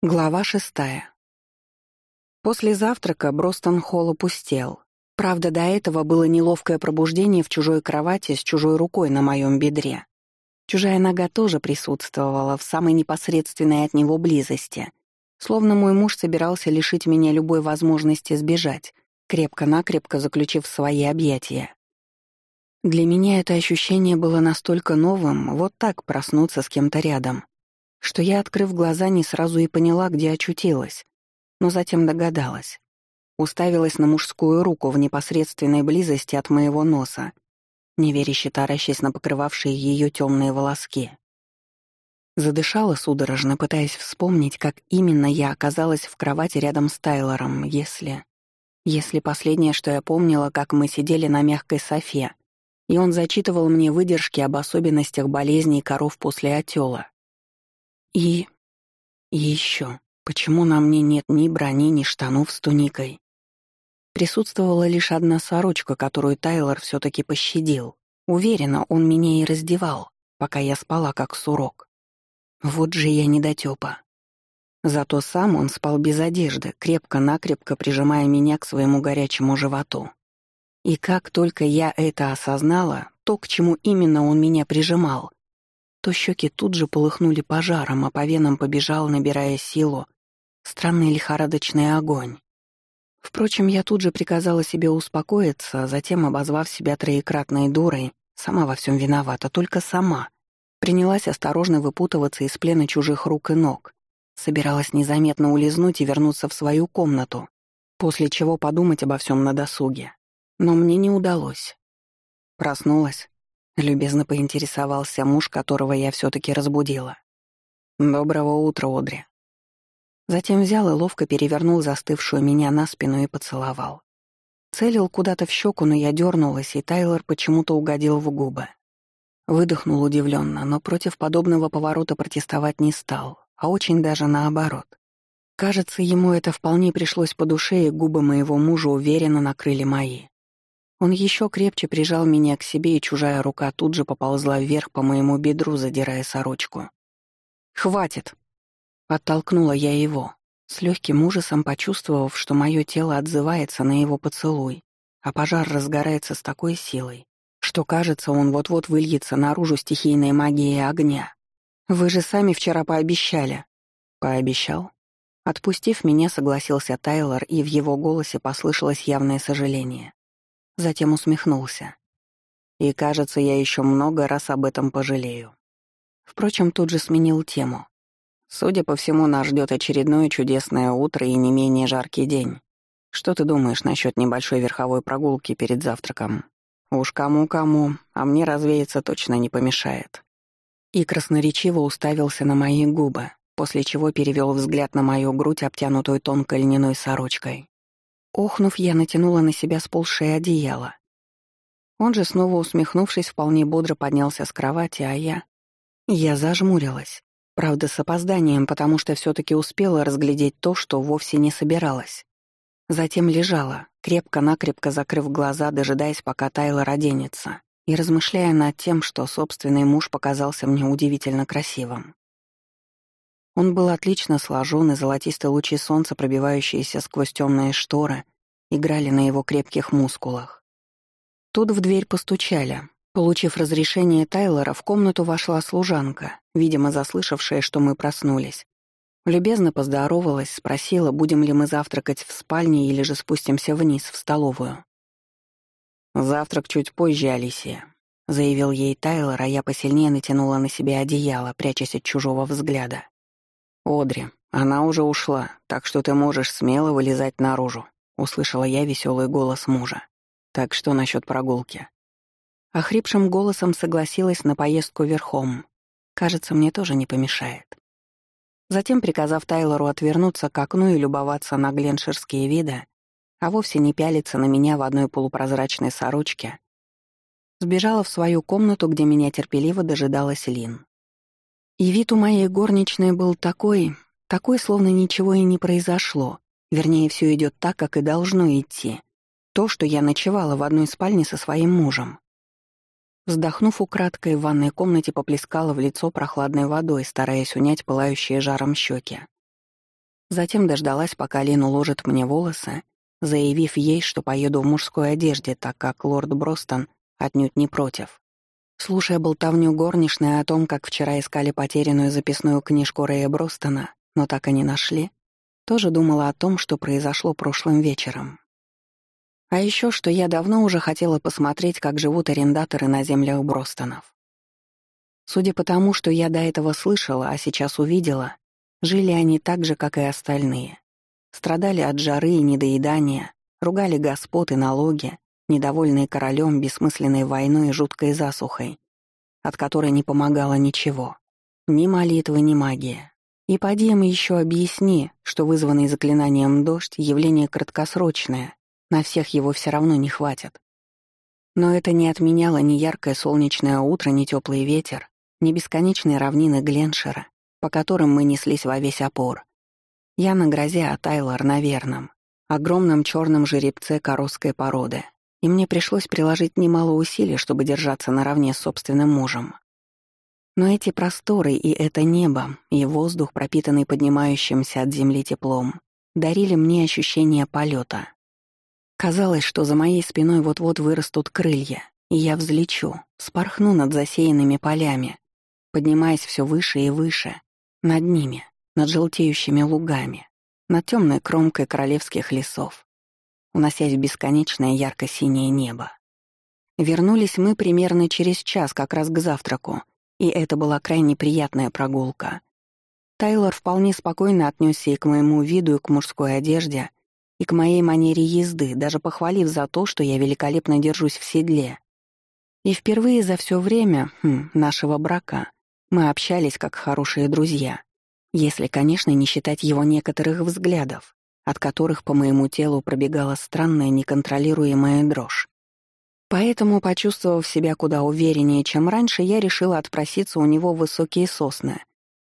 Глава шестая. После завтрака Бростон-холл опустел. Правда, до этого было неловкое пробуждение в чужой кровати с чужой рукой на моем бедре. Чужая нога тоже присутствовала в самой непосредственной от него близости. Словно мой муж собирался лишить меня любой возможности сбежать, крепко-накрепко заключив свои объятия. Для меня это ощущение было настолько новым, вот так проснуться с кем-то рядом, что я, открыв глаза, не сразу и поняла, где очутилась, но затем догадалась. Уставилась на мужскую руку в непосредственной близости от моего носа, неверяще таращась на покрывавшие ее темные волоски. Задышала судорожно, пытаясь вспомнить, как именно я оказалась в кровати рядом с Тайлором, если... Если последнее, что я помнила, как мы сидели на мягкой софе, и он зачитывал мне выдержки об особенностях болезней коров после отела. И... и еще, почему на мне нет ни брони, ни штанов с туникой? Присутствовала лишь одна сорочка, которую Тайлор все таки пощадил. Уверена, он меня и раздевал, пока я спала как сурок. Вот же я недотёпа. Зато сам он спал без одежды, крепко-накрепко прижимая меня к своему горячему животу. И как только я это осознала, то, к чему именно он меня прижимал, то щеки тут же полыхнули пожаром, а по венам побежал, набирая силу, странный лихорадочный огонь. Впрочем, я тут же приказала себе успокоиться, затем, обозвав себя троекратной дурой, сама во всем виновата, только сама, принялась осторожно выпутываться из плена чужих рук и ног, собиралась незаметно улизнуть и вернуться в свою комнату, после чего подумать обо всем на досуге. Но мне не удалось. Проснулась, Любезно поинтересовался муж, которого я все таки разбудила. «Доброго утра, Одри». Затем взял и ловко перевернул застывшую меня на спину и поцеловал. Целил куда-то в щеку, но я дернулась, и Тайлор почему-то угодил в губы. Выдохнул удивленно, но против подобного поворота протестовать не стал, а очень даже наоборот. Кажется, ему это вполне пришлось по душе, и губы моего мужа уверенно накрыли мои. Он еще крепче прижал меня к себе, и чужая рука тут же поползла вверх по моему бедру, задирая сорочку. «Хватит!» Оттолкнула я его, с легким ужасом почувствовав, что мое тело отзывается на его поцелуй, а пожар разгорается с такой силой, что, кажется, он вот-вот выльется наружу стихийной магией огня. «Вы же сами вчера пообещали». «Пообещал?» Отпустив меня, согласился Тайлор, и в его голосе послышалось явное сожаление затем усмехнулся. И, кажется, я еще много раз об этом пожалею. Впрочем, тут же сменил тему. Судя по всему, нас ждет очередное чудесное утро и не менее жаркий день. Что ты думаешь насчет небольшой верховой прогулки перед завтраком? Уж кому-кому, а мне развеяться точно не помешает. И красноречиво уставился на мои губы, после чего перевел взгляд на мою грудь, обтянутую тонкой льняной сорочкой. Охнув, я натянула на себя сползшее одеяло. Он же, снова усмехнувшись, вполне бодро поднялся с кровати, а я... Я зажмурилась. Правда, с опозданием, потому что все таки успела разглядеть то, что вовсе не собиралась. Затем лежала, крепко-накрепко закрыв глаза, дожидаясь, пока Тайлор оденется, и размышляя над тем, что собственный муж показался мне удивительно красивым. Он был отлично сложен, и золотистые лучи солнца, пробивающиеся сквозь темные шторы, играли на его крепких мускулах. Тут в дверь постучали. Получив разрешение Тайлора, в комнату вошла служанка, видимо, заслышавшая, что мы проснулись. Любезно поздоровалась, спросила, будем ли мы завтракать в спальне или же спустимся вниз, в столовую. «Завтрак чуть позже, Алисия», — заявил ей Тайлор, а я посильнее натянула на себя одеяло, прячась от чужого взгляда. «Одри, она уже ушла, так что ты можешь смело вылезать наружу», — услышала я веселый голос мужа. «Так что насчет прогулки?» Охрипшим голосом согласилась на поездку верхом. Кажется, мне тоже не помешает. Затем, приказав Тайлору отвернуться к окну и любоваться на гленширские виды, а вовсе не пялиться на меня в одной полупрозрачной сорочке, сбежала в свою комнату, где меня терпеливо дожидалась Лин. И вид у моей горничной был такой, такой, словно ничего и не произошло. Вернее, все идет так, как и должно идти. То, что я ночевала в одной спальне со своим мужем. Вздохнув украдкой, в ванной комнате поплескала в лицо прохладной водой, стараясь унять пылающие жаром щеки. Затем дождалась, пока Лин уложит мне волосы, заявив ей, что поеду в мужской одежде, так как лорд Бростон отнюдь не против. Слушая болтовню горничной о том, как вчера искали потерянную записную книжку Рэя Бростона, но так и не нашли, тоже думала о том, что произошло прошлым вечером. А еще, что я давно уже хотела посмотреть, как живут арендаторы на землях Бростонов. Судя по тому, что я до этого слышала, а сейчас увидела, жили они так же, как и остальные. Страдали от жары и недоедания, ругали господ и налоги, недовольные королем, бессмысленной войной и жуткой засухой, от которой не помогало ничего. Ни молитвы, ни магия. И поди им еще объясни, что вызванный заклинанием дождь — явление краткосрочное, на всех его все равно не хватит. Но это не отменяло ни яркое солнечное утро, ни теплый ветер, не бесконечные равнины Гленшера, по которым мы неслись во весь опор. Я на грозе, а Тайлор на верном, огромном черном жеребце коросской породы, и мне пришлось приложить немало усилий, чтобы держаться наравне с собственным мужем. Но эти просторы и это небо, и воздух, пропитанный поднимающимся от земли теплом, дарили мне ощущение полета. Казалось, что за моей спиной вот-вот вырастут крылья, и я взлечу, спорхну над засеянными полями, поднимаясь все выше и выше, над ними, над желтеющими лугами, над темной кромкой королевских лесов, уносясь в бесконечное ярко-синее небо. Вернулись мы примерно через час как раз к завтраку, и это была крайне приятная прогулка. Тайлор вполне спокойно отнесся и к моему виду, и к мужской одежде, и к моей манере езды, даже похвалив за то, что я великолепно держусь в седле. И впервые за все время хм, нашего брака мы общались как хорошие друзья, если, конечно, не считать его некоторых взглядов, от которых по моему телу пробегала странная неконтролируемая дрожь. Поэтому, почувствовав себя куда увереннее, чем раньше, я решила отпроситься у него в высокие сосны.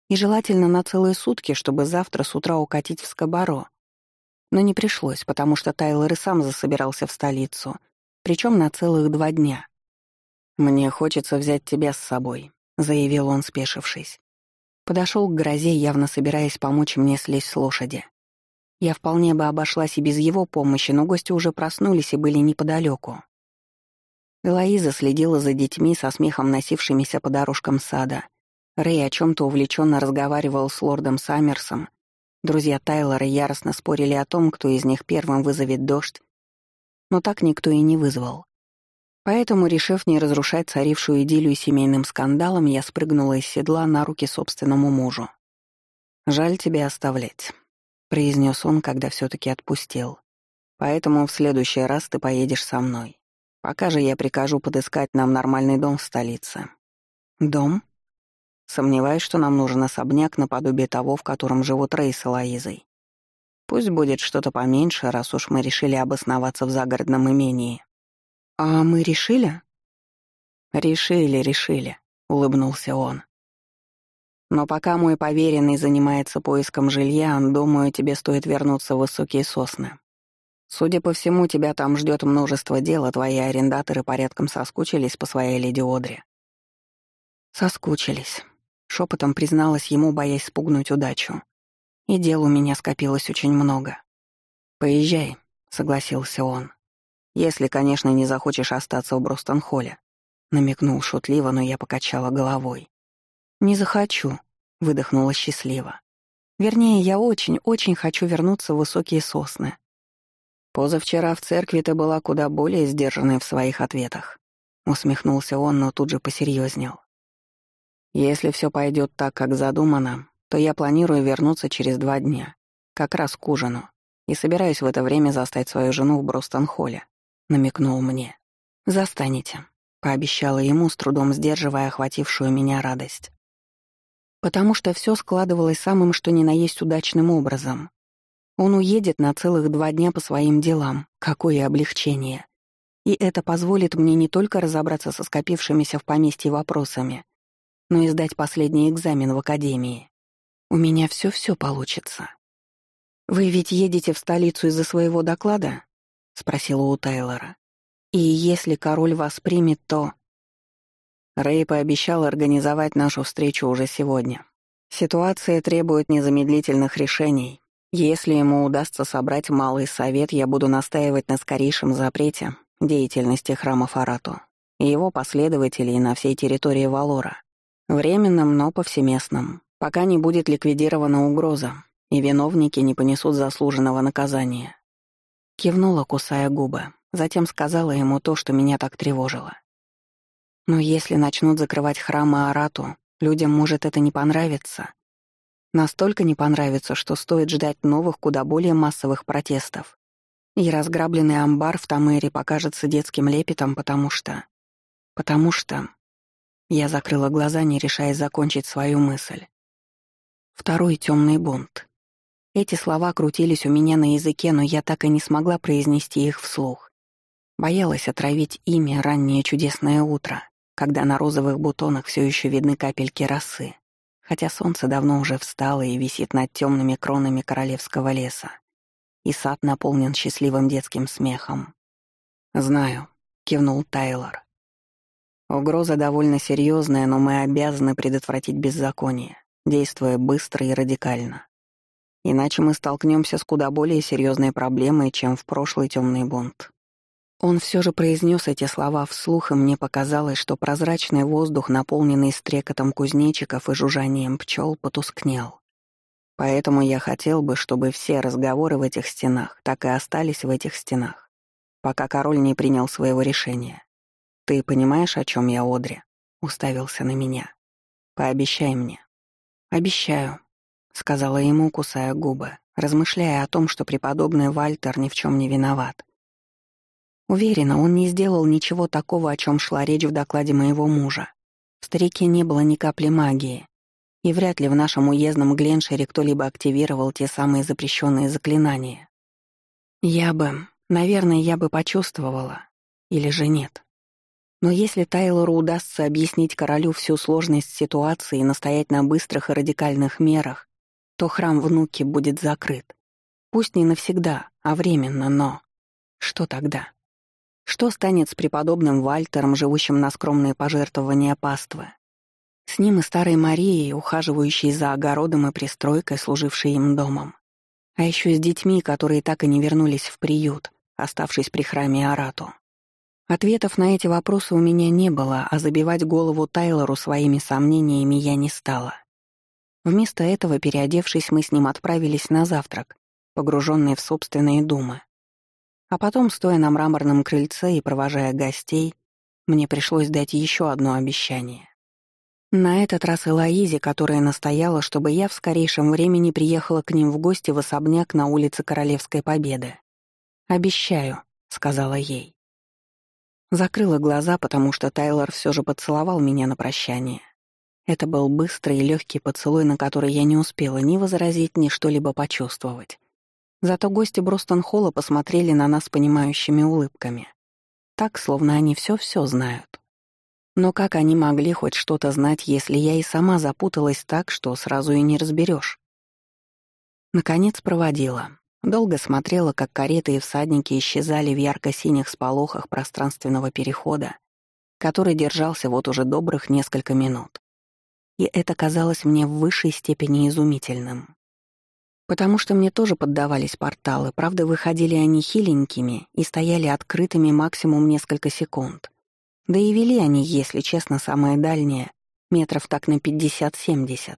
И желательно на целые сутки, чтобы завтра с утра укатить в Скобаро. Но не пришлось, потому что Тайлор и сам засобирался в столицу, причем на целых два дня. «Мне хочется взять тебя с собой», — заявил он, спешившись. Подошел к грозе, явно собираясь помочь мне слезть с лошади. Я вполне бы обошлась и без его помощи, но гости уже проснулись и были неподалеку. Элоиза следила за детьми со смехом носившимися по дорожкам сада. Рэй о чем то увлеченно разговаривал с лордом Саммерсом. Друзья Тайлора яростно спорили о том, кто из них первым вызовет дождь, но так никто и не вызвал. Поэтому, решив не разрушать царившую идиллию семейным скандалом, я спрыгнула из седла на руки собственному мужу. «Жаль тебе оставлять», — произнес он, когда все таки отпустил. «Поэтому в следующий раз ты поедешь со мной. Пока же я прикажу подыскать нам нормальный дом в столице». «Дом?» Сомневаюсь, что нам нужен особняк наподобие того, в котором живут Рэй с Лоизой. Пусть будет что-то поменьше, раз уж мы решили обосноваться в загородном имении. «А мы решили?» «Решили, решили», — улыбнулся он. «Но пока мой поверенный занимается поиском жилья, думаю, тебе стоит вернуться в высокие сосны. Судя по всему, тебя там ждет множество дел, а твои арендаторы порядком соскучились по своей леди Одре». «Соскучились», — шепотом призналась ему, боясь спугнуть удачу. «И дел у меня скопилось очень много». «Поезжай», — согласился он. Если, конечно, не захочешь остаться в Бростон-холле», — намекнул шутливо, но я покачала головой. «Не захочу», — выдохнула счастливо. «Вернее, я очень-очень хочу вернуться в высокие сосны». «Позавчера в церкви ты была куда более сдержанной в своих ответах», — усмехнулся он, но тут же посерьезнел. «Если все пойдет так, как задумано, то я планирую вернуться через два дня, как раз к ужину, и собираюсь в это время застать свою жену в Бростон-холле. — намекнул мне. «Застанете», — пообещала ему, с трудом сдерживая охватившую меня радость. Потому что все складывалось самым что ни на есть удачным образом. Он уедет на целых два дня по своим делам. Какое облегчение. И это позволит мне не только разобраться со скопившимися в поместье вопросами, но и сдать последний экзамен в академии. У меня все-все получится. Вы ведь едете в столицу из-за своего доклада? — спросила у Тайлора. «И если король вас примет, то...» Рэй пообещал организовать нашу встречу уже сегодня. Ситуация требует незамедлительных решений, Если ему удастся собрать малый совет, я буду настаивать на скорейшем запрете деятельности храма Фарату и его последователей на всей территории Валора. Временным, но повсеместным, пока не будет ликвидирована угроза, и виновники не понесут заслуженного наказания. Кивнула, кусая губы, затем сказала ему то, что меня так тревожило. Но если начнут закрывать храмы Арату, людям может это не понравиться. Настолько не понравится, что стоит ждать новых, куда более массовых протестов. И разграбленный амбар в Тамере покажется детским лепетом, потому что... Потому что... Я закрыла глаза, не решаясь закончить свою мысль. Второй темный бунт. Эти слова крутились у меня на языке, но я так и не смогла произнести их вслух. Боялась отравить имя раннее чудесное утро, когда на розовых бутонах все еще видны капельки росы, хотя солнце давно уже встало и висит над темными кронами королевского леса, и сад наполнен счастливым детским смехом. «Знаю», — кивнул Тайлор. Угроза довольно серьезная, но мы обязаны предотвратить беззаконие, действуя быстро и радикально. Иначе мы столкнемся с куда более серьезной проблемой, чем в прошлый темный бунт. Он все же произнес эти слова вслух, и мне показалось, что прозрачный воздух, наполненный стрекотом кузнечиков и жужжанием пчел, потускнел. Поэтому я хотел бы, чтобы все разговоры в этих стенах так и остались в этих стенах, пока король не принял своего решения. «Ты понимаешь, о чем я, Одри?» — уставился на меня. «Пообещай мне». «Обещаю», — сказала ему, кусая губы, размышляя о том, что преподобный Вальтер ни в чем не виноват. Уверена, он не сделал ничего такого, о чем шла речь в докладе моего мужа. В старике не было ни капли магии, и вряд ли в нашем уездном Гленшере кто-либо активировал те самые запрещенные заклинания. Я бы, наверное, я бы почувствовала, или же нет. Но если Тайлору удастся объяснить королю всю сложность ситуации и настоять на быстрых и радикальных мерах, то храм внуки будет закрыт. Пусть не навсегда, а временно, но... Что тогда? Что станет с преподобным Вальтером, живущим на скромные пожертвования паствы? С ним и старой Марией, ухаживающей за огородом и пристройкой, служившей им домом. А еще с детьми, которые так и не вернулись в приют, оставшись при храме Арату. Ответов на эти вопросы у меня не было, а забивать голову Тайлору своими сомнениями я не стала. Вместо этого, переодевшись, мы с ним отправились на завтрак, погруженные в собственные думы. А потом, стоя на мраморном крыльце и провожая гостей, мне пришлось дать еще одно обещание. На этот раз Элоизе, которая настояла, чтобы я в скорейшем времени приехала к ним в гости в особняк на улице Королевской Победы. «Обещаю», — сказала ей. Закрыла глаза, потому что Тайлор все же поцеловал меня на прощание. Это был быстрый и легкий поцелуй, на который я не успела ни возразить, ни что-либо почувствовать. Зато гости Бростон-Холла посмотрели на нас понимающими улыбками. Так, словно они все-все знают. Но как они могли хоть что-то знать, если я и сама запуталась так, что сразу и не разберешь? Наконец проводила. Долго смотрела, как кареты и всадники исчезали в ярко-синих сполохах пространственного перехода, который держался вот уже добрых несколько минут. И это казалось мне в высшей степени изумительным. Потому что мне тоже поддавались порталы, правда, выходили они хиленькими и стояли открытыми максимум несколько секунд. Да и вели они, если честно, самое дальнее, метров так на 50-70.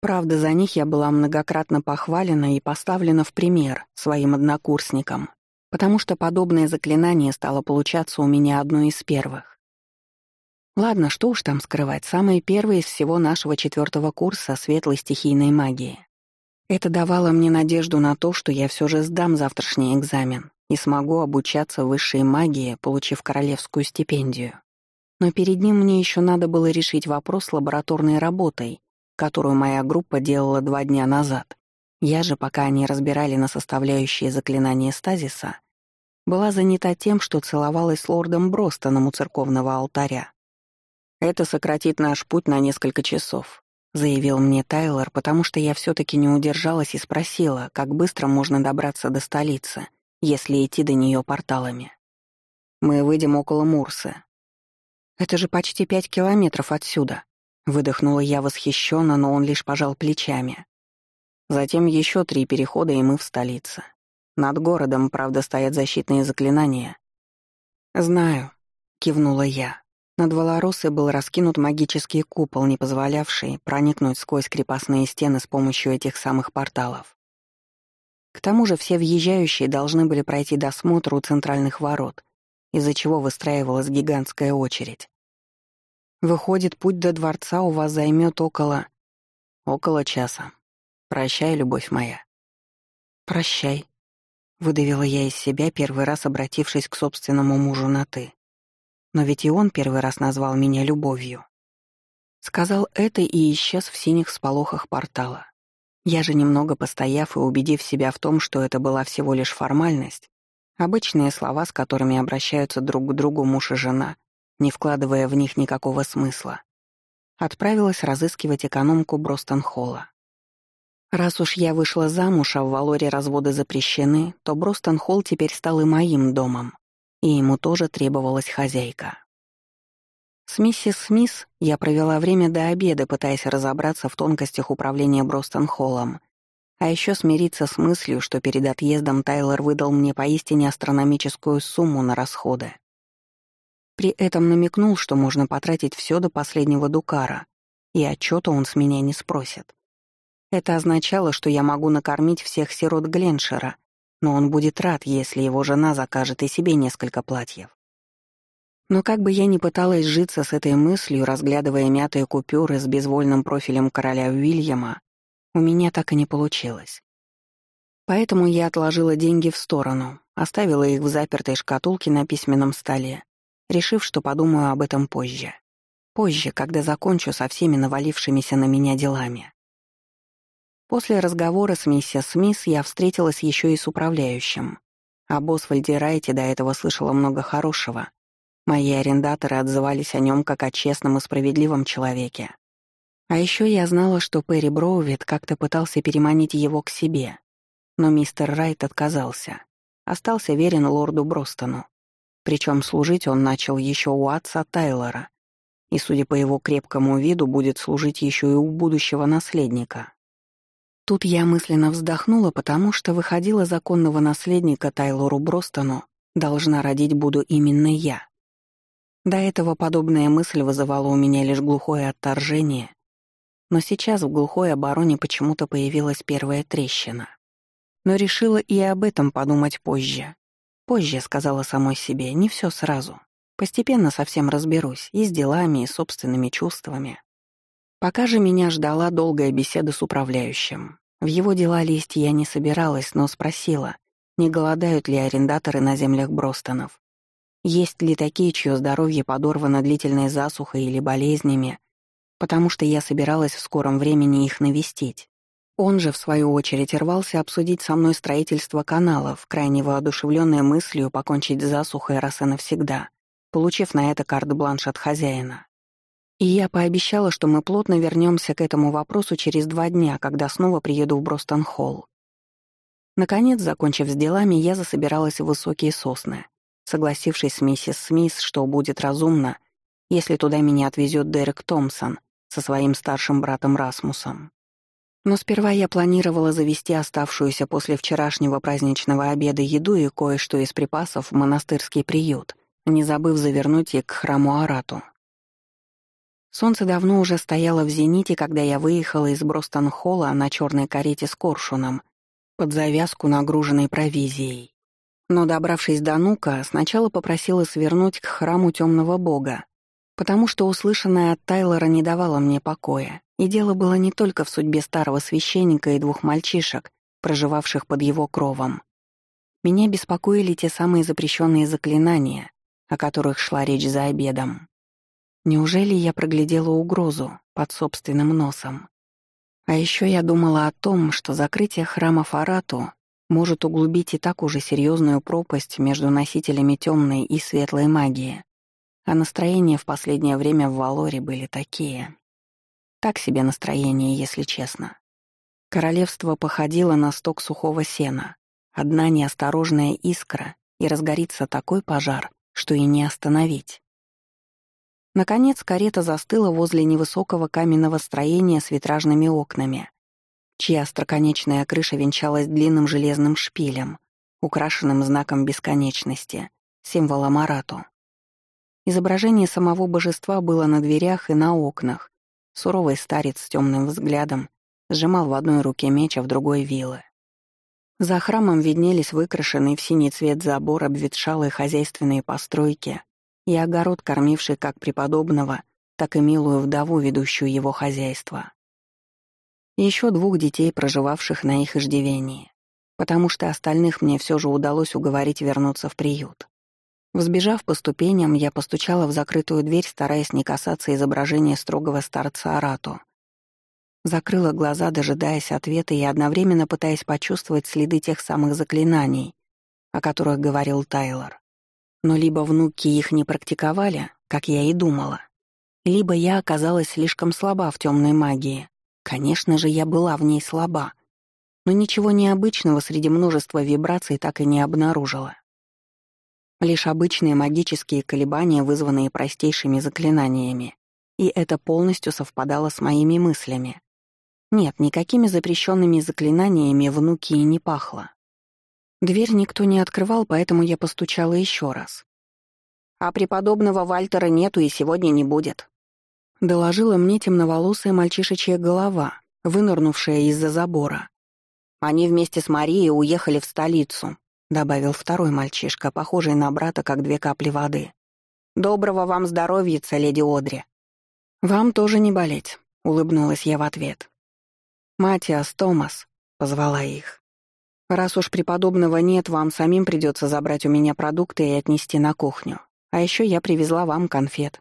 Правда, за них я была многократно похвалена и поставлена в пример своим однокурсникам, потому что подобное заклинание стало получаться у меня одной из первых. Ладно, что уж там скрывать, самое первое из всего нашего четвертого курса светлой стихийной магии. Это давало мне надежду на то, что я все же сдам завтрашний экзамен и смогу обучаться высшей магии, получив королевскую стипендию. Но перед ним мне еще надо было решить вопрос с лабораторной работой которую моя группа делала два дня назад. Я же, пока они разбирали на составляющие заклинания стазиса, была занята тем, что целовалась с лордом Бростоном у церковного алтаря. «Это сократит наш путь на несколько часов», — заявил мне Тайлор, потому что я все таки не удержалась и спросила, как быстро можно добраться до столицы, если идти до нее порталами. «Мы выйдем около Мурсы». «Это же почти пять километров отсюда», Выдохнула я восхищенно, но он лишь пожал плечами. Затем еще три перехода, и мы в столице. Над городом, правда, стоят защитные заклинания. «Знаю», — кивнула я. Над Волоросой был раскинут магический купол, не позволявший проникнуть сквозь крепостные стены с помощью этих самых порталов. К тому же все въезжающие должны были пройти досмотр у центральных ворот, из-за чего выстраивалась гигантская очередь. Выходит, путь до дворца у вас займет около... Около часа. Прощай, любовь моя. Прощай. Выдавила я из себя, первый раз обратившись к собственному мужу на «ты». Но ведь и он первый раз назвал меня любовью. Сказал это и исчез в синих сполохах портала. Я же, немного постояв и убедив себя в том, что это была всего лишь формальность, обычные слова, с которыми обращаются друг к другу муж и жена, не вкладывая в них никакого смысла, отправилась разыскивать экономку Бростон-Холла. Раз уж я вышла замуж, а в Валоре разводы запрещены, то Бростон-Холл теперь стал и моим домом, и ему тоже требовалась хозяйка. С миссис Смис я провела время до обеда, пытаясь разобраться в тонкостях управления Бростон-Холлом, а еще смириться с мыслью, что перед отъездом Тайлер выдал мне поистине астрономическую сумму на расходы. При этом намекнул, что можно потратить все до последнего дукара, и отчета он с меня не спросит. Это означало, что я могу накормить всех сирот Гленшера, но он будет рад, если его жена закажет и себе несколько платьев. Но как бы я ни пыталась житься с этой мыслью, разглядывая мятые купюры с безвольным профилем короля Уильяма, у меня так и не получилось. Поэтому я отложила деньги в сторону, оставила их в запертой шкатулке на письменном столе, решив, что подумаю об этом позже. Позже, когда закончу со всеми навалившимися на меня делами. После разговора с миссис Смис я встретилась еще и с управляющим. Об Освальде Райте до этого слышала много хорошего. Мои арендаторы отзывались о нем как о честном и справедливом человеке. А еще я знала, что Перри Броувит как-то пытался переманить его к себе. Но мистер Райт отказался. Остался верен лорду Бростону. Причем служить он начал еще у отца Тайлора. И, судя по его крепкому виду, будет служить еще и у будущего наследника. Тут я мысленно вздохнула, потому что выходила законного наследника Тайлору Бростону должна родить буду именно я. До этого подобная мысль вызывала у меня лишь глухое отторжение, но сейчас в глухой обороне почему-то появилась первая трещина. Но решила и об этом подумать позже. Позже, сказала самой себе, не все сразу. Постепенно совсем разберусь и с делами, и с собственными чувствами. Пока же меня ждала долгая беседа с управляющим. В его дела лезть я не собиралась, но спросила, не голодают ли арендаторы на землях Бростонов. Есть ли такие, чье здоровье подорвано длительной засухой или болезнями, потому что я собиралась в скором времени их навестить. Он же, в свою очередь, рвался обсудить со мной строительство каналов, крайне воодушевленной мыслью покончить с засухой раз и навсегда, получив на это карт-бланш от хозяина. И я пообещала, что мы плотно вернемся к этому вопросу через два дня, когда снова приеду в Бростон-Холл. Наконец, закончив с делами, я засобиралась в высокие сосны, согласившись с миссис Смис, что будет разумно, если туда меня отвезет Дерек Томпсон со своим старшим братом Расмусом. Но сперва я планировала завести оставшуюся после вчерашнего праздничного обеда еду и кое-что из припасов в монастырский приют, не забыв завернуть их к храму Арату. Солнце давно уже стояло в зените, когда я выехала из Бростон-Холла на черной карете с коршуном, под завязку нагруженной провизией. Но, добравшись до Нука, сначала попросила свернуть к храму темного бога, потому что услышанное от Тайлора не давало мне покоя, и дело было не только в судьбе старого священника и двух мальчишек, проживавших под его кровом. Меня беспокоили те самые запрещенные заклинания, о которых шла речь за обедом. Неужели я проглядела угрозу под собственным носом? А еще я думала о том, что закрытие храма Фарату может углубить и так уже серьезную пропасть между носителями темной и светлой магии. А настроения в последнее время в Валоре были такие. Так себе настроение, если честно. Королевство походило на сток сухого сена. Одна неосторожная искра, и разгорится такой пожар, что и не остановить. Наконец карета застыла возле невысокого каменного строения с витражными окнами. чья остроконечная крыша венчалась длинным железным шпилем, украшенным знаком бесконечности, символом Арату. Изображение самого божества было на дверях и на окнах. Суровый старец с темным взглядом сжимал в одной руке меч, а в другой — вилы. За храмом виднелись выкрашенные в синий цвет забор, обветшалые хозяйственные постройки и огород, кормивший как преподобного, так и милую вдову, ведущую его хозяйство. Еще двух детей, проживавших на их иждивении, потому что остальных мне все же удалось уговорить вернуться в приют. Взбежав по ступеням, я постучала в закрытую дверь, стараясь не касаться изображения строгого старца Арату. Закрыла глаза, дожидаясь ответа и одновременно пытаясь почувствовать следы тех самых заклинаний, о которых говорил Тайлор. Но либо внуки их не практиковали, как я и думала, либо я оказалась слишком слаба в темной магии. Конечно же, я была в ней слаба, но ничего необычного среди множества вибраций так и не обнаружила. Лишь обычные магические колебания, вызванные простейшими заклинаниями. И это полностью совпадало с моими мыслями. Нет, никакими запрещенными заклинаниями внуки и не пахло. Дверь никто не открывал, поэтому я постучала еще раз. «А преподобного Вальтера нету и сегодня не будет», — доложила мне темноволосая мальчишечья голова, вынырнувшая из-за забора. Они вместе с Марией уехали в столицу, добавил второй мальчишка, похожий на брата, как две капли воды. «Доброго вам здоровья, леди Одри!» «Вам тоже не болеть», — улыбнулась я в ответ. «Матиас, Томас», — позвала их. «Раз уж преподобного нет, вам самим придется забрать у меня продукты и отнести на кухню. А еще я привезла вам конфет».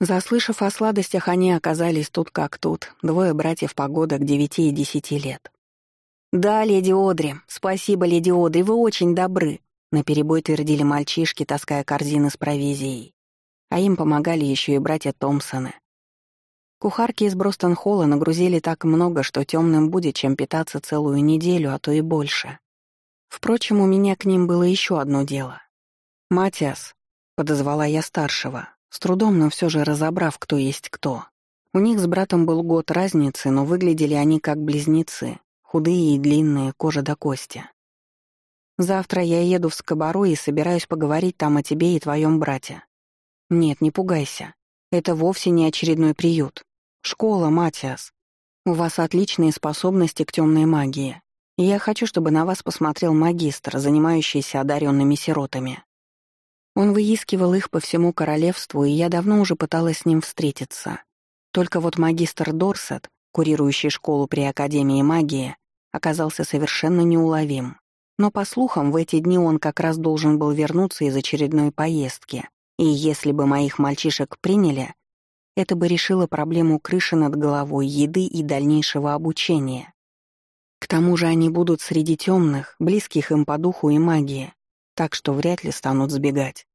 Заслышав о сладостях, они оказались тут как тут, двое братьев по годах девяти и десяти лет. «Да, леди Одри, спасибо, леди Одри, вы очень добры», — наперебой твердили мальчишки, таская корзины с провизией. А им помогали еще и братья Томпсоны. Кухарки из Бростон-Холла нагрузили так много, что темным будет чем питаться целую неделю, а то и больше. Впрочем, у меня к ним было еще одно дело. «Матиас», — подозвала я старшего, с трудом, но все же разобрав, кто есть кто. У них с братом был год разницы, но выглядели они как близнецы, худые и длинные, кожа до кости. Завтра я еду в Скобару и собираюсь поговорить там о тебе и твоем брате. Нет, не пугайся. Это вовсе не очередной приют. Школа, Матиас. У вас отличные способности к темной магии. Я хочу, чтобы на вас посмотрел магистр, занимающийся одаренными сиротами. Он выискивал их по всему королевству, и я давно уже пыталась с ним встретиться. Только вот магистр Дорсет курирующий школу при Академии магии, оказался совершенно неуловим. Но, по слухам, в эти дни он как раз должен был вернуться из очередной поездки, и если бы моих мальчишек приняли, это бы решило проблему крыши над головой, еды и дальнейшего обучения. К тому же они будут среди темных, близких им по духу и магии, так что вряд ли станут сбегать.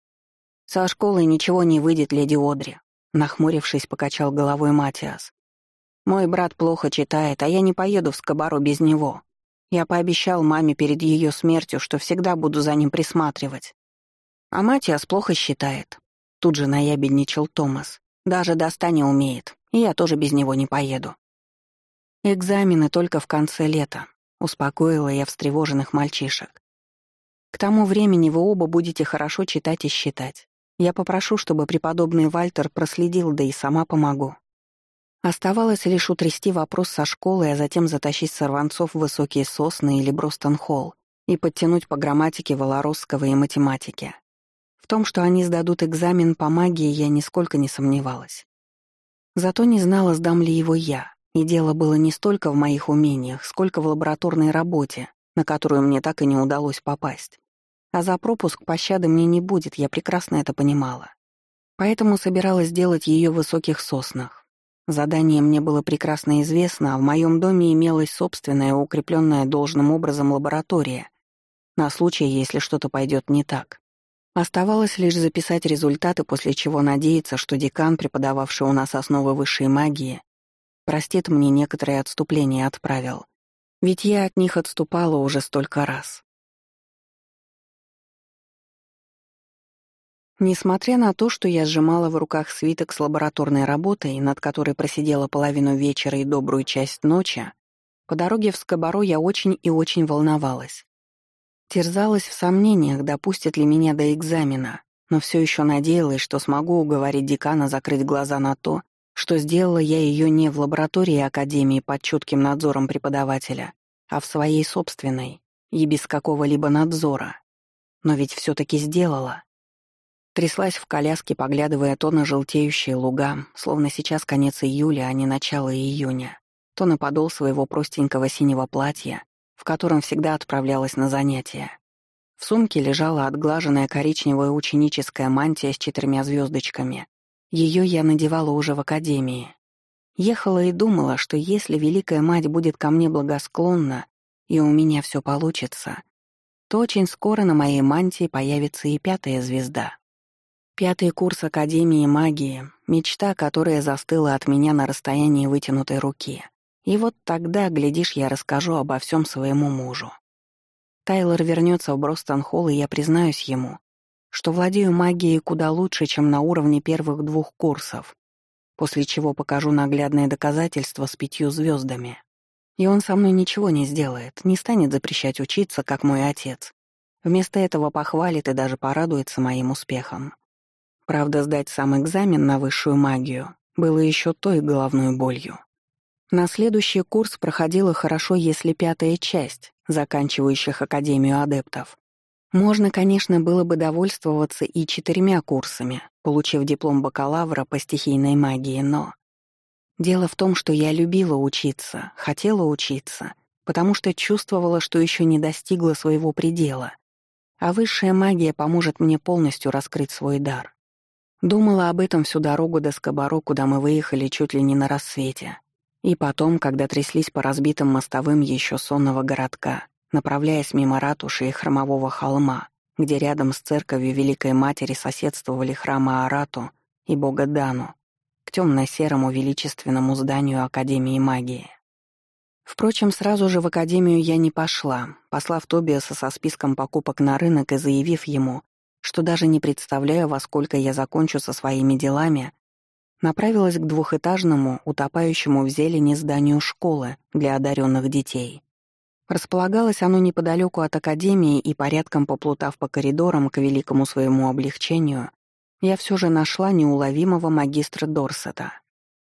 «Со школы ничего не выйдет, леди Одри», — нахмурившись, покачал головой Матиас. Мой брат плохо читает, а я не поеду в Скобару без него. Я пообещал маме перед ее смертью, что всегда буду за ним присматривать. А Матиас плохо считает. Тут же наябедничал Томас. Даже доста не умеет, и я тоже без него не поеду. Экзамены только в конце лета, успокоила я встревоженных мальчишек. К тому времени вы оба будете хорошо читать и считать. Я попрошу, чтобы преподобный Вальтер проследил, да и сама помогу. Оставалось лишь утрясти вопрос со школой, а затем затащить сорванцов в высокие сосны или Бростон-Холл и подтянуть по грамматике Волоросского и математике. Том, что они сдадут экзамен по магии, я нисколько не сомневалась. Зато не знала, сдам ли его я, и дело было не столько в моих умениях, сколько в лабораторной работе, на которую мне так и не удалось попасть. А за пропуск пощады мне не будет, я прекрасно это понимала. Поэтому собиралась сделать ее в высоких соснах. Задание мне было прекрасно известно, а в моем доме имелась собственная, укрепленная должным образом лаборатория, на случай, если что-то пойдет не так. Оставалось лишь записать результаты, после чего надеяться, что декан, преподававший у нас основы высшей магии, простит мне некоторые отступления отправил. Ведь я от них отступала уже столько раз. Несмотря на то, что я сжимала в руках свиток с лабораторной работой, над которой просидела половину вечера и добрую часть ночи, По дороге в Скобаро я очень и очень волновалась. Терзалась в сомнениях, допустят ли меня до экзамена, но все еще надеялась, что смогу уговорить декана закрыть глаза на то, что сделала я ее не в лаборатории Академии под чутким надзором преподавателя, а в своей собственной, и без какого-либо надзора. Но ведь все таки сделала. Тряслась в коляске, поглядывая то на желтеющие луга, словно сейчас конец июля, а не начало июня, то на подол своего простенького синего платья, в котором всегда отправлялась на занятия. В сумке лежала отглаженная коричневая ученическая мантия с четырьмя звездочками. Ее я надевала уже в академии. Ехала и думала, что если Великая Мать будет ко мне благосклонна, и у меня все получится, то очень скоро на моей мантии появится и пятая звезда. Пятый курс Академии магии — мечта, которая застыла от меня на расстоянии вытянутой руки. И вот тогда, глядишь, я расскажу обо всем своему мужу. Тайлор вернется в Бростон-Холл, и я признаюсь ему, что владею магией куда лучше, чем на уровне первых двух курсов, после чего покажу наглядное доказательство с пятью звездами. И он со мной ничего не сделает, не станет запрещать учиться, как мой отец. Вместо этого похвалит и даже порадуется моим успехам. Правда, сдать сам экзамен на высшую магию было еще той головной болью. На следующий курс проходила хорошо, если пятая часть, заканчивающих Академию адептов. Можно, конечно, было бы довольствоваться и четырьмя курсами, получив диплом бакалавра по стихийной магии, но... Дело в том, что я любила учиться, хотела учиться, потому что чувствовала, что еще не достигла своего предела, а высшая магия поможет мне полностью раскрыть свой дар. Думала об этом всю дорогу до Скобаро, куда мы выехали чуть ли не на рассвете. И потом, когда тряслись по разбитым мостовым еще сонного городка, направляясь мимо ратуши и хромового холма, где рядом с церковью Великой Матери соседствовали храмы Арату и бога Дану, к темно-серому величественному зданию Академии магии. Впрочем, сразу же в Академию я не пошла, послав Тобиаса со списком покупок на рынок и заявив ему, что даже не представляю, во сколько я закончу со своими делами, направилась к двухэтажному, утопающему в зелени зданию школы для одаренных детей. Располагалось оно неподалеку от академии, и порядком поплутав по коридорам к великому своему облегчению, я все же нашла неуловимого магистра Дорсета.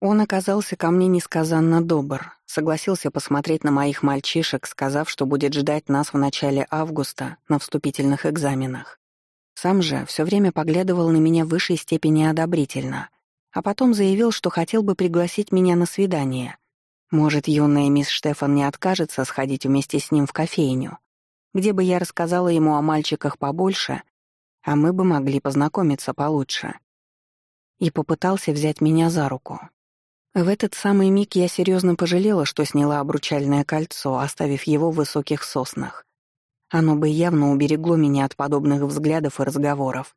Он оказался ко мне несказанно добр, согласился посмотреть на моих мальчишек, сказав, что будет ждать нас в начале августа на вступительных экзаменах. Сам же все время поглядывал на меня в высшей степени одобрительно, а потом заявил, что хотел бы пригласить меня на свидание. Может, юная мисс Штефан не откажется сходить вместе с ним в кофейню, где бы я рассказала ему о мальчиках побольше, а мы бы могли познакомиться получше. И попытался взять меня за руку. В этот самый миг я серьезно пожалела, что сняла обручальное кольцо, оставив его в высоких соснах. Оно бы явно уберегло меня от подобных взглядов и разговоров.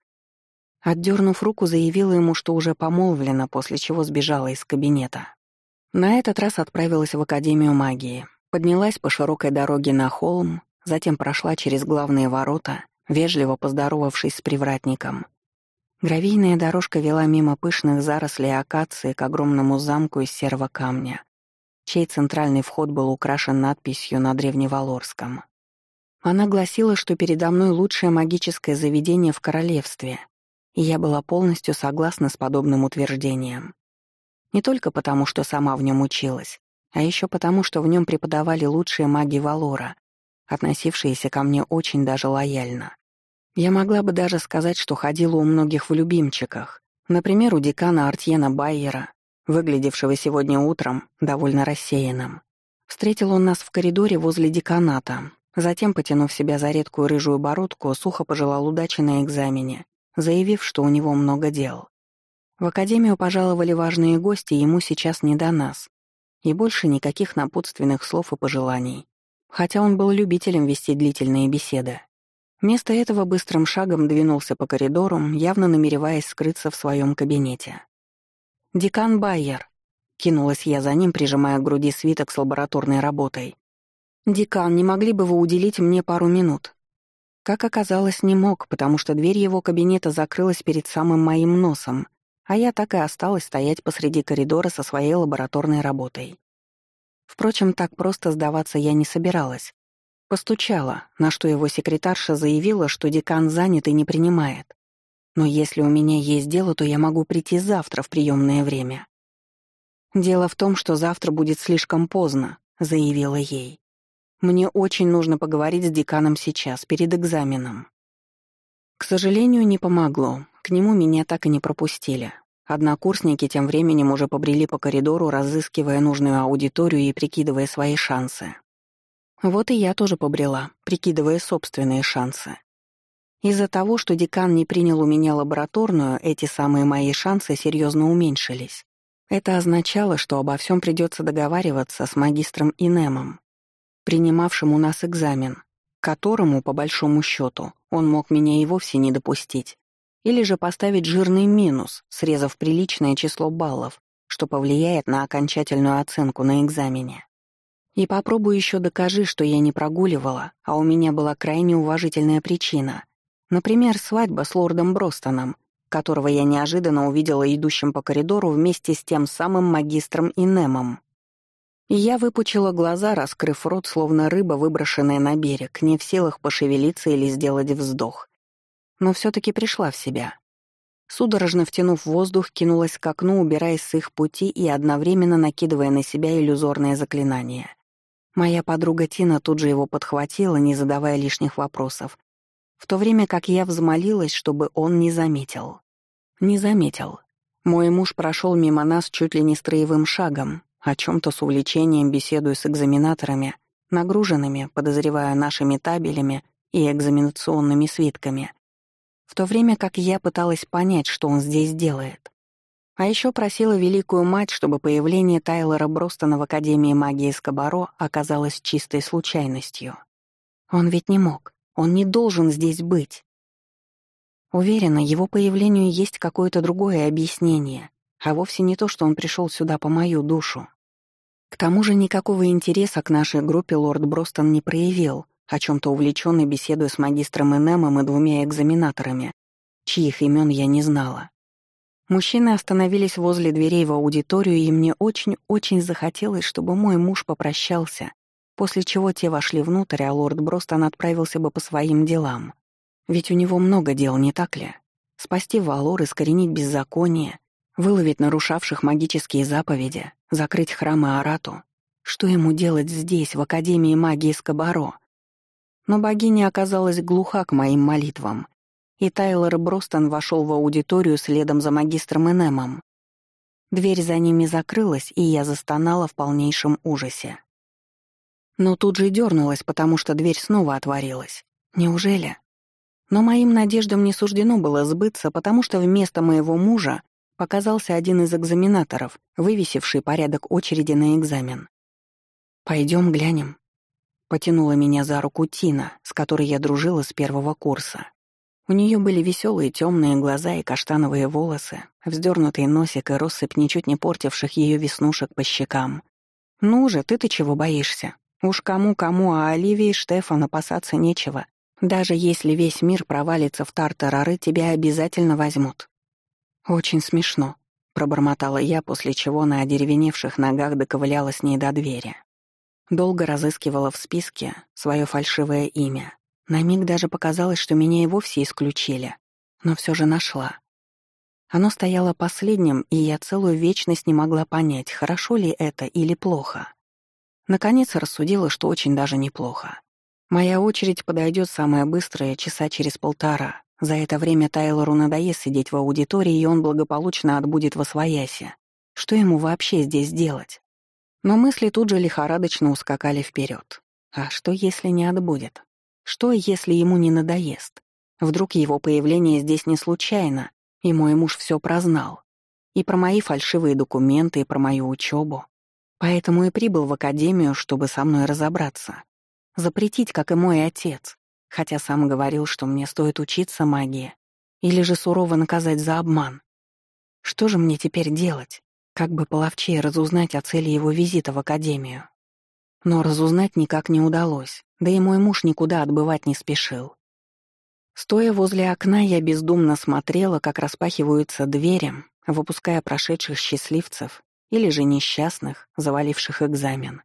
Отдернув руку, заявила ему, что уже помолвлена, после чего сбежала из кабинета. На этот раз отправилась в Академию магии, поднялась по широкой дороге на холм, затем прошла через главные ворота, вежливо поздоровавшись с привратником. Гравийная дорожка вела мимо пышных зарослей акации к огромному замку из серого камня, чей центральный вход был украшен надписью на древневалорском. Она гласила, что передо мной лучшее магическое заведение в королевстве, и я была полностью согласна с подобным утверждением. Не только потому, что сама в нем училась, а еще потому, что в нем преподавали лучшие маги Валора, относившиеся ко мне очень даже лояльно. Я могла бы даже сказать, что ходила у многих в любимчиках, например, у декана Артьена Байера, выглядевшего сегодня утром довольно рассеянным. Встретил он нас в коридоре возле деканата, затем, потянув себя за редкую рыжую бородку, сухо пожелал удачи на экзамене заявив, что у него много дел. В академию пожаловали важные гости, ему сейчас не до нас. И больше никаких напутственных слов и пожеланий. Хотя он был любителем вести длительные беседы. Вместо этого быстрым шагом двинулся по коридору, явно намереваясь скрыться в своем кабинете. «Декан Байер», — кинулась я за ним, прижимая к груди свиток с лабораторной работой. «Декан, не могли бы вы уделить мне пару минут?» Как оказалось, не мог, потому что дверь его кабинета закрылась перед самым моим носом, а я так и осталась стоять посреди коридора со своей лабораторной работой. Впрочем, так просто сдаваться я не собиралась. Постучала, на что его секретарша заявила, что декан занят и не принимает. Но если у меня есть дело, то я могу прийти завтра в приемное время. «Дело в том, что завтра будет слишком поздно», — заявила ей. «Мне очень нужно поговорить с деканом сейчас, перед экзаменом». К сожалению, не помогло. К нему меня так и не пропустили. Однокурсники тем временем уже побрели по коридору, разыскивая нужную аудиторию и прикидывая свои шансы. Вот и я тоже побрела, прикидывая собственные шансы. Из-за того, что декан не принял у меня лабораторную, эти самые мои шансы серьезно уменьшились. Это означало, что обо всем придется договариваться с магистром Инемом, принимавшим у нас экзамен, которому, по большому счету, он мог меня и вовсе не допустить, или же поставить жирный минус, срезав приличное число баллов, что повлияет на окончательную оценку на экзамене. И попробуй еще докажи, что я не прогуливала, а у меня была крайне уважительная причина, Например, свадьба с лордом Бростоном, которого я неожиданно увидела идущим по коридору вместе с тем самым магистром Инемом. Я выпучила глаза, раскрыв рот, словно рыба, выброшенная на берег, не в силах пошевелиться или сделать вздох. Но все таки пришла в себя. Судорожно втянув воздух, кинулась к окну, убираясь с их пути и одновременно накидывая на себя иллюзорное заклинание. Моя подруга Тина тут же его подхватила, не задавая лишних вопросов, в то время как я взмолилась, чтобы он не заметил. Не заметил. Мой муж прошел мимо нас чуть ли не строевым шагом, о чем то с увлечением беседуя с экзаменаторами, нагруженными, подозревая нашими табелями и экзаменационными свитками, в то время как я пыталась понять, что он здесь делает. А еще просила Великую Мать, чтобы появление Тайлора Бростона в Академии магии Скобаро оказалось чистой случайностью. Он ведь не мог. Он не должен здесь быть. Уверена, его появлению есть какое-то другое объяснение, а вовсе не то, что он пришел сюда по мою душу. К тому же никакого интереса к нашей группе лорд Бростон не проявил, о чем-то увлеченный беседуя с магистром Энемом и двумя экзаменаторами, чьих имен я не знала. Мужчины остановились возле дверей в аудиторию, и мне очень-очень захотелось, чтобы мой муж попрощался после чего те вошли внутрь, а лорд Бростон отправился бы по своим делам. Ведь у него много дел, не так ли? Спасти Валор, искоренить беззаконие, выловить нарушавших магические заповеди, закрыть храмы Арату. Что ему делать здесь, в Академии магии Скобаро? Но богиня оказалась глуха к моим молитвам, и Тайлор Бростон вошел в аудиторию следом за магистром Энемом. Дверь за ними закрылась, и я застонала в полнейшем ужасе. Но тут же дернулась, потому что дверь снова отворилась. Неужели? Но моим надеждам не суждено было сбыться, потому что вместо моего мужа показался один из экзаменаторов, вывесивший порядок очереди на экзамен. Пойдем глянем», — потянула меня за руку Тина, с которой я дружила с первого курса. У нее были веселые темные глаза и каштановые волосы, вздернутый носик и россыпь ничуть не портивших ее веснушек по щекам. «Ну же, ты-то чего боишься?» Уж кому-кому, а Оливии и Штефан опасаться нечего. Даже если весь мир провалится в тартарары, тебя обязательно возьмут. Очень смешно, пробормотала я, после чего на одеревеневших ногах доковыляла с ней до двери. Долго разыскивала в списке свое фальшивое имя. На миг даже показалось, что меня и вовсе исключили. Но все же нашла. Оно стояло последним, и я целую вечность не могла понять, хорошо ли это или плохо. Наконец рассудила, что очень даже неплохо. Моя очередь подойдет самая быстрая, часа через полтора. За это время Тайлору надоест сидеть в аудитории, и он благополучно отбудет во своясе. Что ему вообще здесь делать? Но мысли тут же лихорадочно ускакали вперед. А что, если не отбудет? Что, если ему не надоест? Вдруг его появление здесь не случайно, и мой муж все прознал. И про мои фальшивые документы, и про мою учебу. Поэтому и прибыл в академию, чтобы со мной разобраться. Запретить, как и мой отец, хотя сам говорил, что мне стоит учиться магии, или же сурово наказать за обман. Что же мне теперь делать? Как бы половчее разузнать о цели его визита в академию? Но разузнать никак не удалось, да и мой муж никуда отбывать не спешил. Стоя возле окна, я бездумно смотрела, как распахиваются двери, выпуская прошедших счастливцев или же несчастных, заваливших экзамен.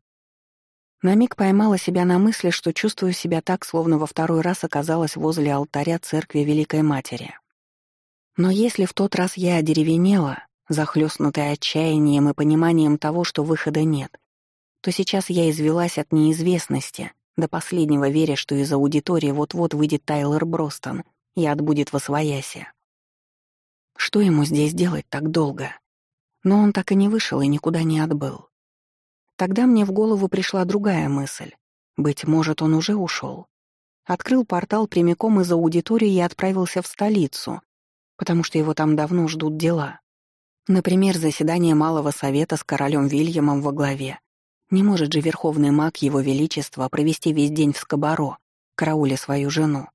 На миг поймала себя на мысли, что чувствую себя так, словно во второй раз оказалась возле алтаря церкви Великой Матери. Но если в тот раз я одеревенела, захлёстнутая отчаянием и пониманием того, что выхода нет, то сейчас я извелась от неизвестности, до последнего веря, что из аудитории вот-вот выйдет Тайлер Бростон и отбудет во своясе. Что ему здесь делать так долго? Но он так и не вышел и никуда не отбыл. Тогда мне в голову пришла другая мысль. Быть может, он уже ушел. Открыл портал прямиком из аудитории и отправился в столицу, потому что его там давно ждут дела. Например, заседание Малого Совета с королем Вильямом во главе. Не может же верховный маг Его Величества провести весь день в Скобаро, карауля свою жену.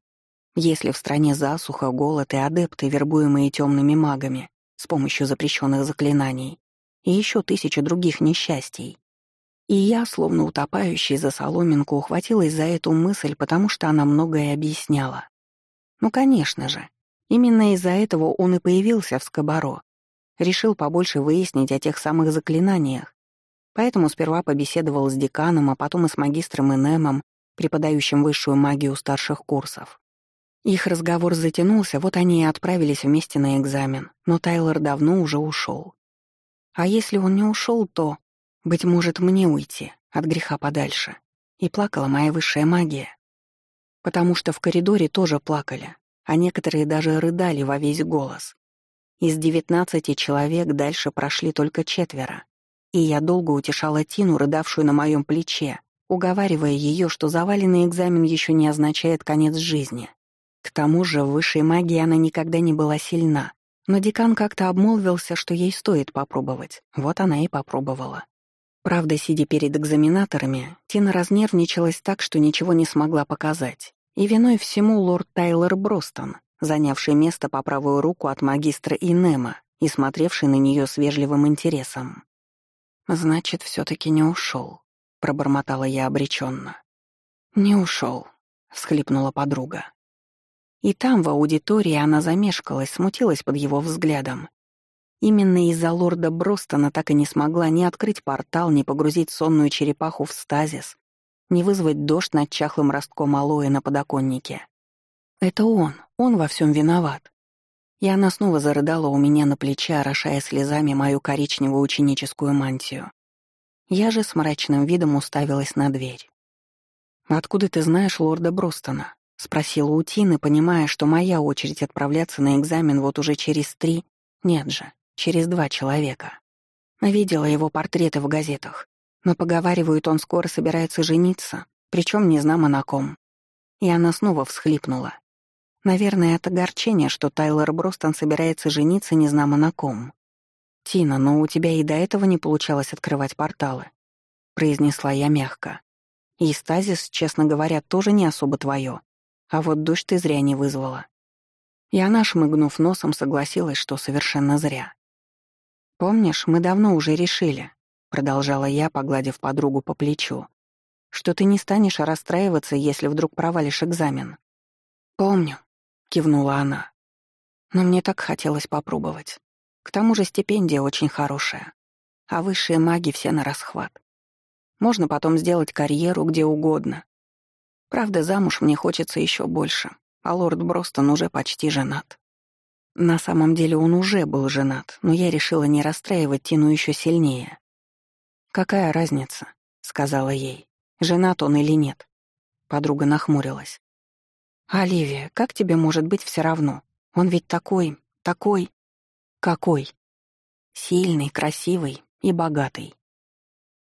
Если в стране засуха, голод и адепты, вербуемые темными магами с помощью запрещенных заклинаний, и еще тысячи других несчастий. И я, словно утопающий за соломинку, ухватилась за эту мысль, потому что она многое объясняла. Ну, конечно же. Именно из-за этого он и появился в Скобаро. Решил побольше выяснить о тех самых заклинаниях. Поэтому сперва побеседовал с деканом, а потом и с магистром Энемом, преподающим высшую магию старших курсов. Их разговор затянулся, вот они и отправились вместе на экзамен, но Тайлор давно уже ушел. А если он не ушел, то... Быть может, мне уйти, от греха подальше. И плакала моя высшая магия. Потому что в коридоре тоже плакали, а некоторые даже рыдали во весь голос. Из девятнадцати человек дальше прошли только четверо. И я долго утешала Тину, рыдавшую на моем плече, уговаривая ее, что заваленный экзамен еще не означает конец жизни. К тому же в высшей магии она никогда не была сильна, но декан как-то обмолвился, что ей стоит попробовать. Вот она и попробовала. Правда, сидя перед экзаменаторами, Тина разнервничалась так, что ничего не смогла показать. И виной всему лорд Тайлер Бростон, занявший место по правую руку от магистра Инема и смотревший на нее с вежливым интересом. «Значит, все таки не ушел, пробормотала я обреченно. «Не ушел, всхлипнула подруга. И там, в аудитории, она замешкалась, смутилась под его взглядом Именно из-за лорда Бростона так и не смогла ни открыть портал, ни погрузить сонную черепаху в стазис, ни вызвать дождь над чахлым ростком алоэ на подоконнике. Это он, он во всем виноват. И она снова зарыдала у меня на плече, орошая слезами мою коричневую ученическую мантию. Я же с мрачным видом уставилась на дверь. «Откуда ты знаешь лорда Бростона?» — спросила у Тины, понимая, что моя очередь отправляться на экзамен вот уже через три... Нет же, через два человека. Видела его портреты в газетах, но поговаривают, он скоро собирается жениться, причем не знамо на ком. И она снова всхлипнула. Наверное, это огорчение, что Тайлер Бростон собирается жениться не знамо на ком. «Тина, но у тебя и до этого не получалось открывать порталы», — произнесла я мягко. «И стазис, честно говоря, тоже не особо твое. А вот дождь ты зря не вызвала». И она, шмыгнув носом, согласилась, что совершенно зря. «Помнишь, мы давно уже решили», — продолжала я, погладив подругу по плечу, «что ты не станешь расстраиваться, если вдруг провалишь экзамен». «Помню», — кивнула она. «Но мне так хотелось попробовать. К тому же стипендия очень хорошая, а высшие маги все на расхват. Можно потом сделать карьеру где угодно. Правда, замуж мне хочется еще больше, а лорд Бростон уже почти женат». На самом деле он уже был женат, но я решила не расстраивать Тину еще сильнее. «Какая разница?» — сказала ей. «Женат он или нет?» Подруга нахмурилась. «Оливия, как тебе может быть все равно? Он ведь такой, такой...» «Какой?» «Сильный, красивый и богатый».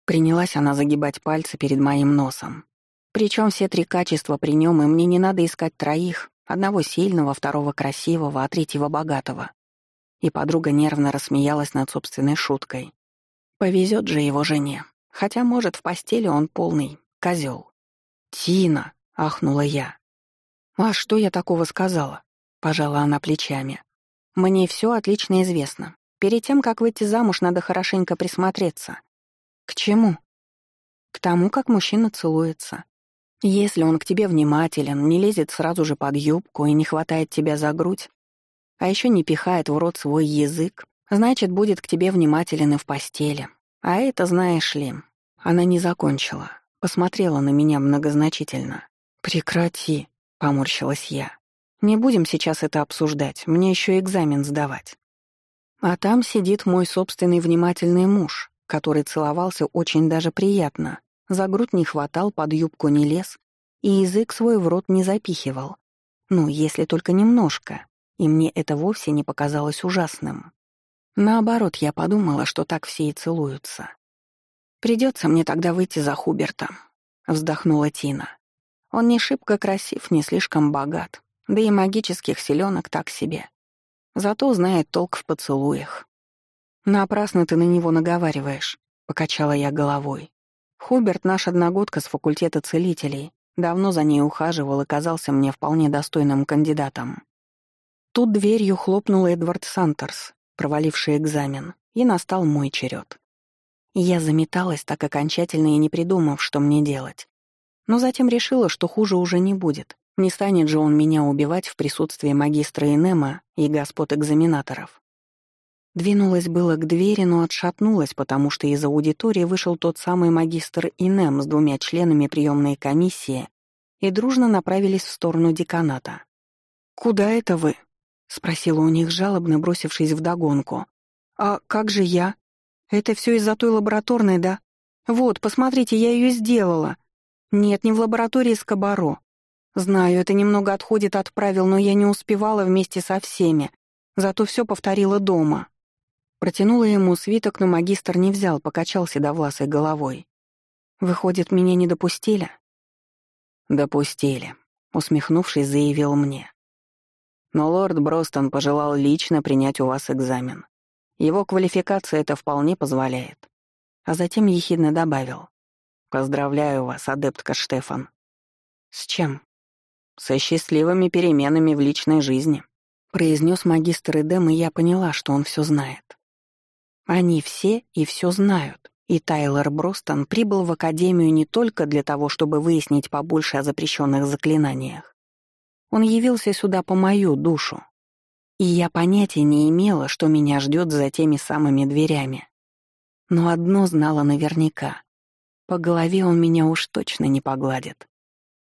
Принялась она загибать пальцы перед моим носом. Причем все три качества при нем, и мне не надо искать троих, Одного сильного, второго красивого, а третьего богатого. И подруга нервно рассмеялась над собственной шуткой. Повезет же его жене. Хотя, может, в постели он полный козел. «Тина!» — ахнула я. «А что я такого сказала?» — пожала она плечами. «Мне все отлично известно. Перед тем, как выйти замуж, надо хорошенько присмотреться». «К чему?» «К тому, как мужчина целуется. Если он к тебе внимателен, не лезет сразу же под юбку и не хватает тебя за грудь, а еще не пихает в рот свой язык, значит, будет к тебе внимателен и в постели. А это, знаешь ли, она не закончила. Посмотрела на меня многозначительно. «Прекрати», — поморщилась я. «Не будем сейчас это обсуждать, мне еще экзамен сдавать». А там сидит мой собственный внимательный муж, который целовался очень даже приятно, за грудь не хватал, под юбку не лез и язык свой в рот не запихивал. Ну, если только немножко, и мне это вовсе не показалось ужасным. Наоборот, я подумала, что так все и целуются. Придется мне тогда выйти за Хуберта», — вздохнула Тина. «Он не шибко красив, не слишком богат, да и магических селенок так себе. Зато знает толк в поцелуях». «Напрасно ты на него наговариваешь», — покачала я головой. «Хуберт — наш одногодка с факультета целителей, давно за ней ухаживал и казался мне вполне достойным кандидатом». Тут дверью хлопнул Эдвард Сантерс, проваливший экзамен, и настал мой черед. Я заметалась, так окончательно и не придумав, что мне делать. Но затем решила, что хуже уже не будет. Не станет же он меня убивать в присутствии магистра Инема и господ экзаменаторов. Двинулась было к двери, но отшатнулась, потому что из аудитории вышел тот самый магистр Инем с двумя членами приемной комиссии и дружно направились в сторону деканата. «Куда это вы?» — спросила у них жалобно, бросившись вдогонку. «А как же я?» Это все из-за той лабораторной, да? Вот, посмотрите, я ее сделала. Нет, не в лаборатории Скобаро. Знаю, это немного отходит от правил, но я не успевала вместе со всеми. Зато все повторила дома. Протянула ему свиток, но магистр не взял, покачал седовласой головой. Выходит, меня не допустили? Допустили, усмехнувшись, заявил мне. Но лорд Бростон пожелал лично принять у вас экзамен. Его квалификация это вполне позволяет. А затем ехидно добавил. «Поздравляю вас, адептка Штефан». «С чем?» «Со счастливыми переменами в личной жизни», — произнес магистр Эдем, и я поняла, что он все знает. Они все и все знают, и Тайлер Бростон прибыл в Академию не только для того, чтобы выяснить побольше о запрещенных заклинаниях. Он явился сюда по мою душу, и я понятия не имела, что меня ждет за теми самыми дверями. Но одно знала наверняка. По голове он меня уж точно не погладит.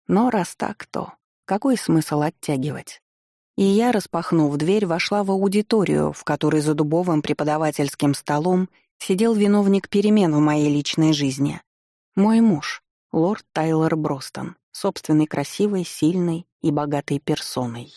Но раз так, то какой смысл оттягивать? И я, распахнув дверь, вошла в аудиторию, в которой за дубовым преподавательским столом сидел виновник перемен в моей личной жизни. Мой муж, лорд Тайлер Бростон, собственной красивой, сильной и богатой персоной.